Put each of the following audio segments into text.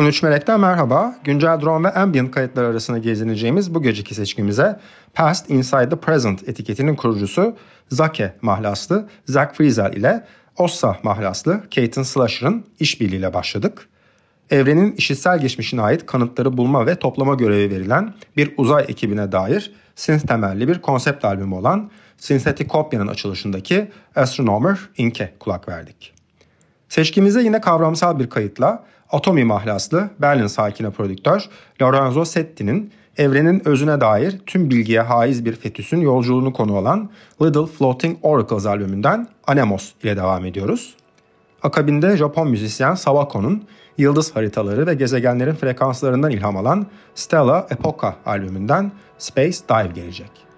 13 Melek'ten merhaba. Güncel drone ve ambient kayıtlar arasında gezineceğimiz bu geceki seçkimize Past Inside the Present etiketinin kurucusu Zake mahlaslı Zach Friesel ile Ossa mahlaslı Caton Slasher'ın işbirliğiyle başladık. Evrenin işitsel geçmişine ait kanıtları bulma ve toplama görevi verilen bir uzay ekibine dair synth temelli bir konsept albümü olan Syntheticopya'nın açılışındaki Astronomer Inc.'e kulak verdik. Seçkimize yine kavramsal bir kayıtla Atomi mahlaslı Berlin sakini prodüktör Lorenzo Setti'nin evrenin özüne dair tüm bilgiye haiz bir fetüsün yolculuğunu konu alan Little Floating Oracles albümünden Anemos ile devam ediyoruz. Akabinde Japon müzisyen Sawako'nun yıldız haritaları ve gezegenlerin frekanslarından ilham alan Stella Epoca albümünden Space Dive gelecek.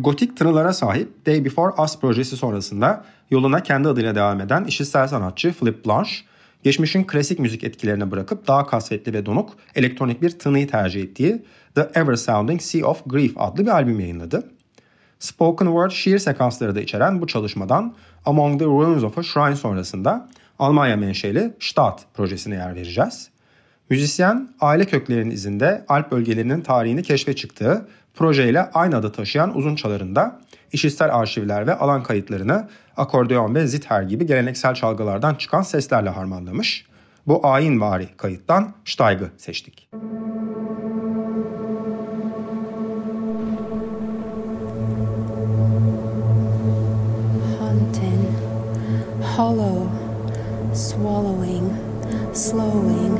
Gotik tınılara sahip Day Before Us projesi sonrasında yoluna kendi adıyla devam eden işitsel sanatçı Philip Blanche, geçmişin klasik müzik etkilerini bırakıp daha kasvetli ve donuk elektronik bir tınıyı tercih ettiği The Ever Sounding Sea of Grief adlı bir albüm yayınladı. Spoken word şiir sekansları da içeren bu çalışmadan Among the Ruins of a Shrine sonrasında Almanya menşeli Stadt projesine yer vereceğiz. Müzisyen aile köklerinin izinde Alp bölgelerinin tarihini keşfe çıktığı projeyle aynı adı taşıyan uzun çalarında işitsel arşivler ve alan kayıtlarını akordeon ve zither gibi geleneksel çalgılardan çıkan seslerle harmanlamış. Bu ayinvari kayıttan Steig'ı seçtik. Haunting, hollow, swallowing, slowing,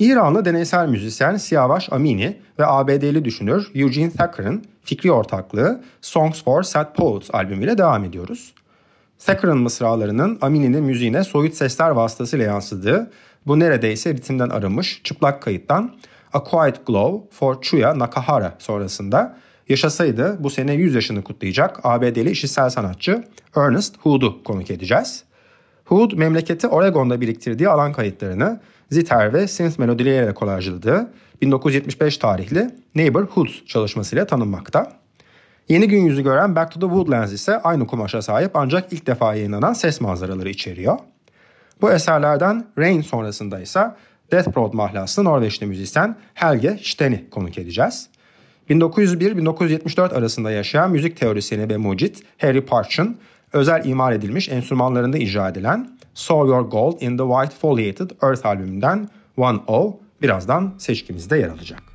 İranlı deneysel müzisyen Siavash Amini ve ABD'li düşünür Eugene Thacker'ın fikri ortaklığı Songs for Sad Poets albümüyle devam ediyoruz. Thacker'ın mısralarının Amini'nin müziğine soyut sesler vasıtasıyla yansıdığı bu neredeyse ritimden arınmış çıplak kayıttan A Quiet Glow for Chuya Nakahara sonrasında yaşasaydı bu sene 100 yaşını kutlayacak ABD'li işitsel sanatçı Ernest Hood'u konuk edeceğiz. Hood memleketi Oregon'da biriktirdiği alan kayıtlarını zitar ve synth melodileriyle kolajladığı 1975 tarihli Neighborhoods çalışmasıyla tanınmakta. Yeni gün yüzü gören Back to the Woodlands ise aynı kumaşa sahip ancak ilk defa yayınlanan ses manzaraları içeriyor. Bu eserlerden Rain sonrasında ise Death Prod mahlaslı Norveçli müzisyen Helge Sten'i konuk edeceğiz. 1901-1974 arasında yaşayan müzik teorisyeni ve mucit Harry Parch'ın özel imal edilmiş enstrümanlarında icra edilen Saw Your Gold in the White Foliated Earth albümünden One O birazdan seçkimizde yer alacak.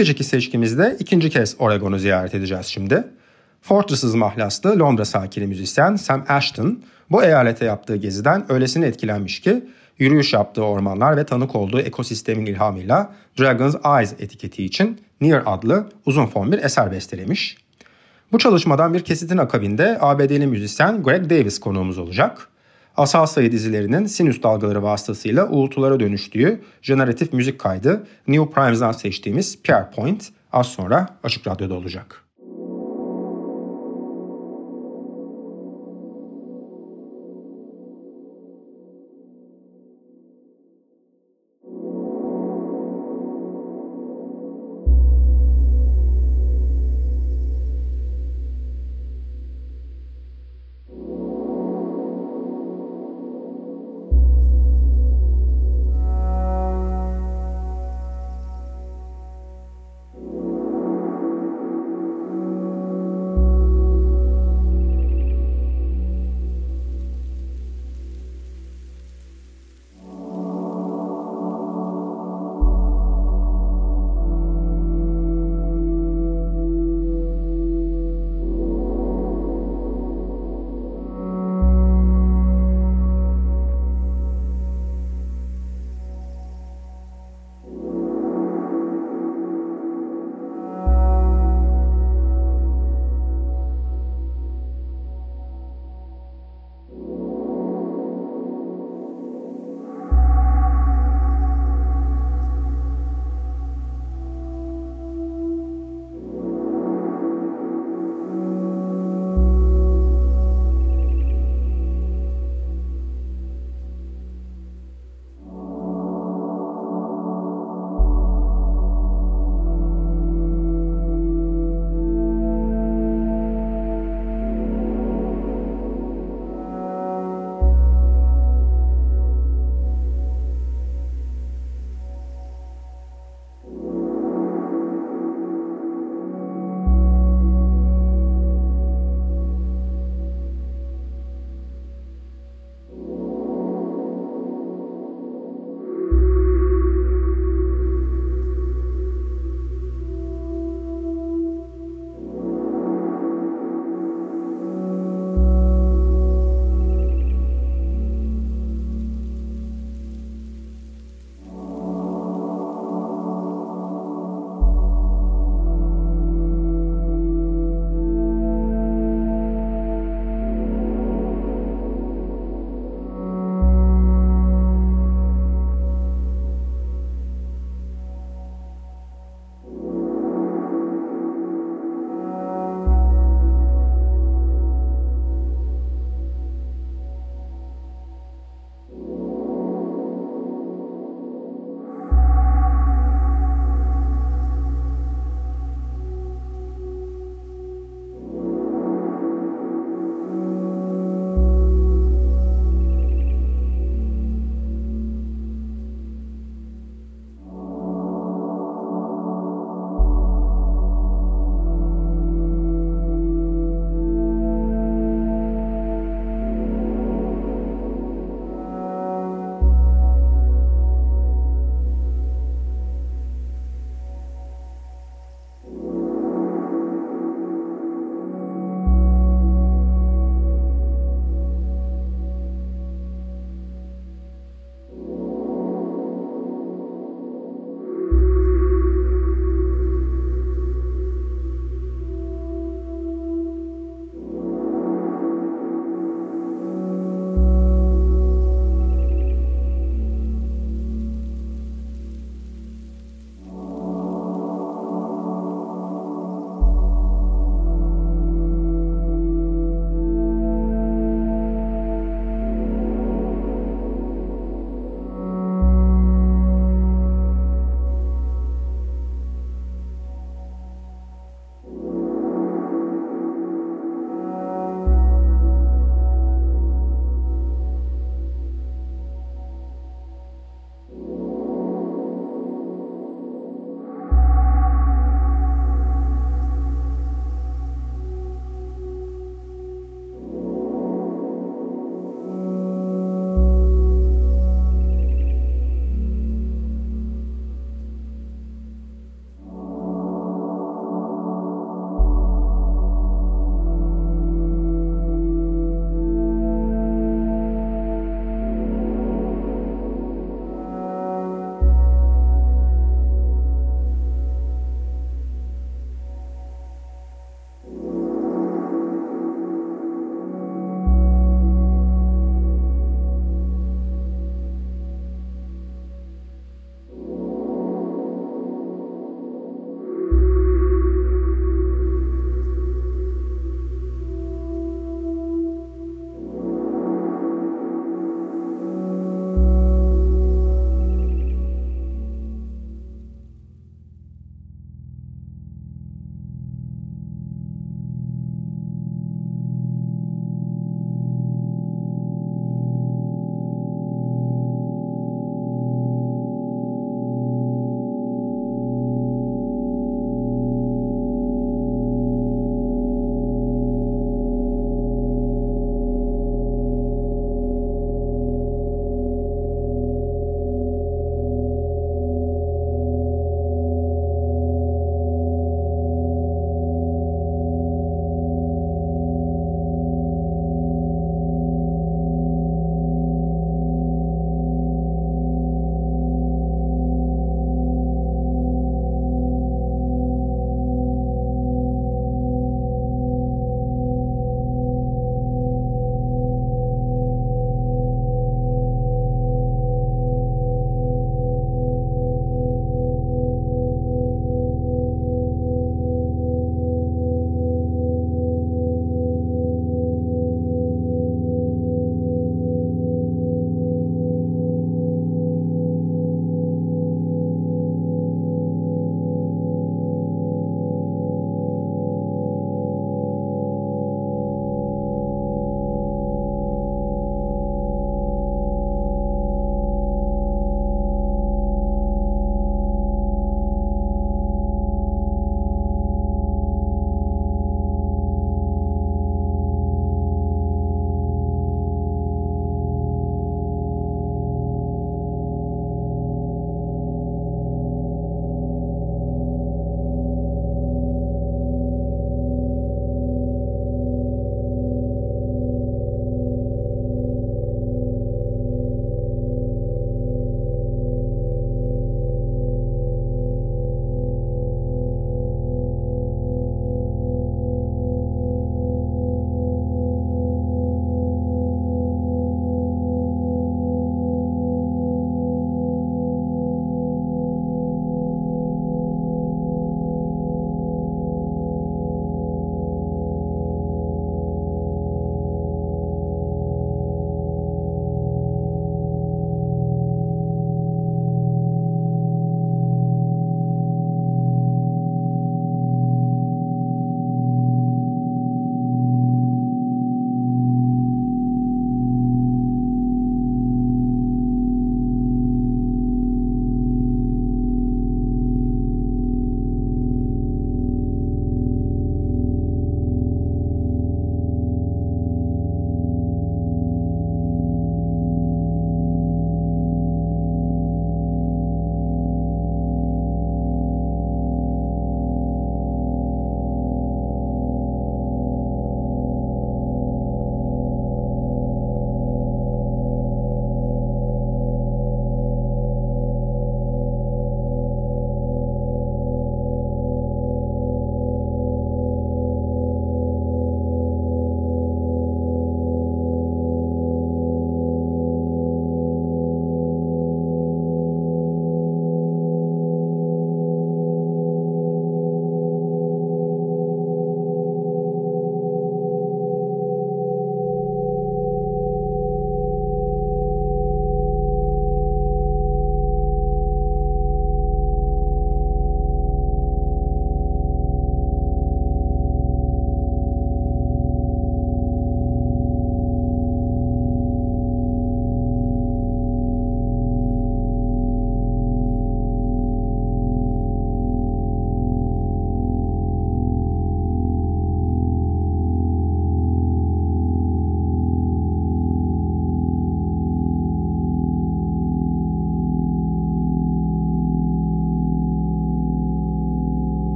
Geceki seçkimizde ikinci kez Oregon'u ziyaret edeceğiz şimdi. Fortresses mahlaslı Londra sakini müzisyen Sam Ashton bu eyalete yaptığı geziden öylesine etkilenmiş ki yürüyüş yaptığı ormanlar ve tanık olduğu ekosistemin ilhamıyla Dragon's Eyes etiketi için Near adlı uzun form bir eser bestelemiş. Bu çalışmadan bir kesitin akabinde ABD'li müzisyen Greg Davis konuğumuz olacak. Asal sayı dizilerinin sinüs dalgaları vasıtasıyla uğultulara dönüştüğü jeneratif müzik kaydı New Primes'dan seçtiğimiz Pierre Point az sonra Açık Radyo'da olacak.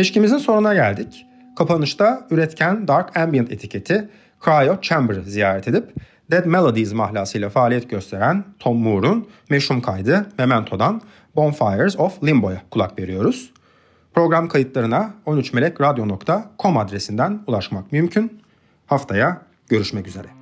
Seçkimizin sonuna geldik. Kapanışta üretken Dark Ambient etiketi Cryo Chamber'ı ziyaret edip Dead Melodies mahlasıyla faaliyet gösteren Tom Moore'un meşhum kaydı Memento'dan Bonfires of Limbo'ya kulak veriyoruz. Program kayıtlarına 13melekradyo.com adresinden ulaşmak mümkün. Haftaya görüşmek üzere.